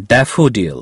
daffodil.